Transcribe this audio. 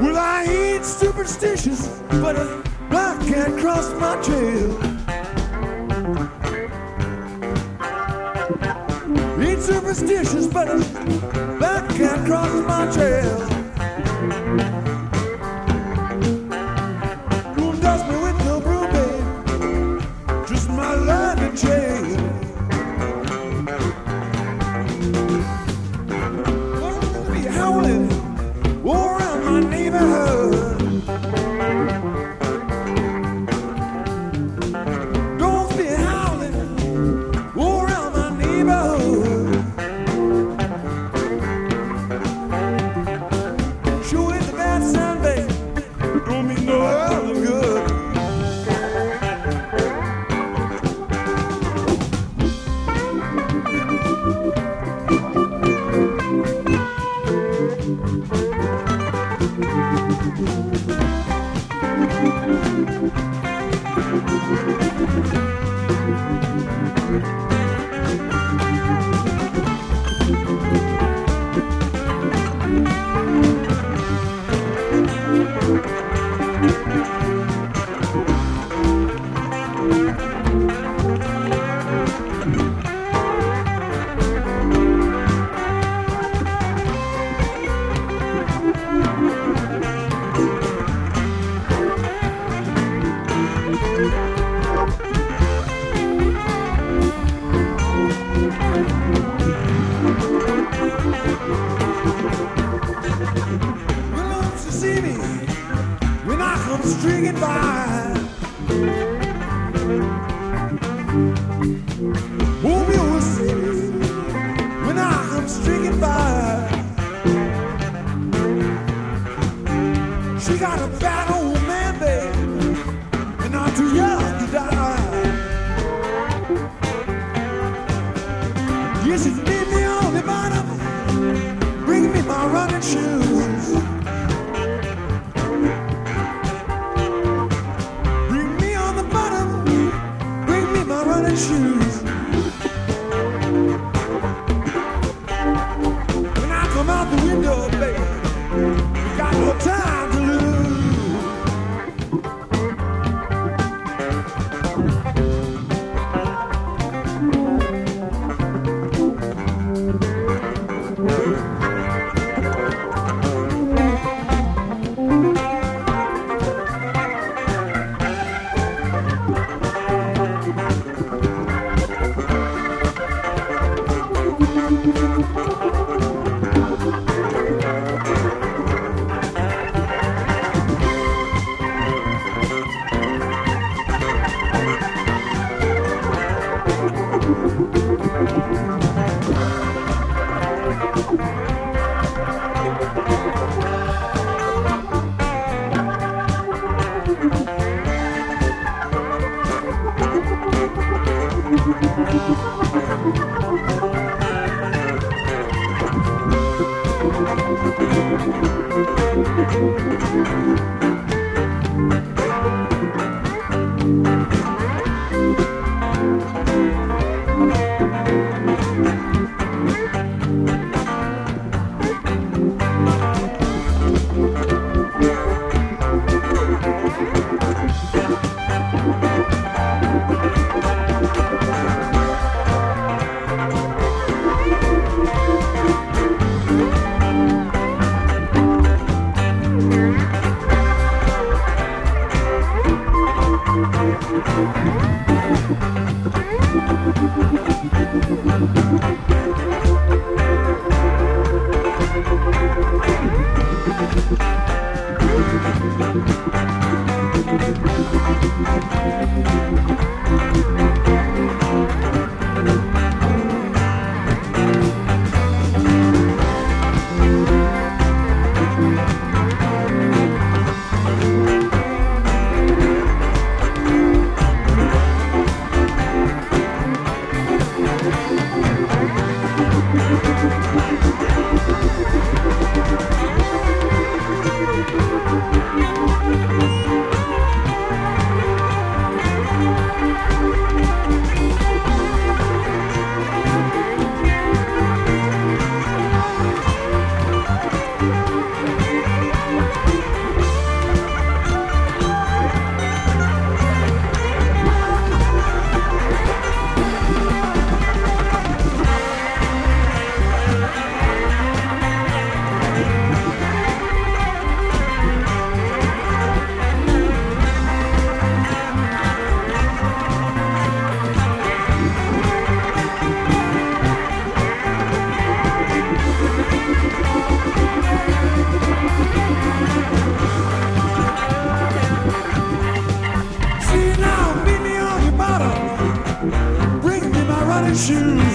Well, I ain't superstitious, but a black cat crossed my trail. Ain't superstitious, but a black cat crossed my trail. Well, come streaking by? You see when I come streaking by? She got a bad old man, babe, and I'm too young to die. Yes, it's made me on the bottom. Bring me my running shoes. Thank Música shoes.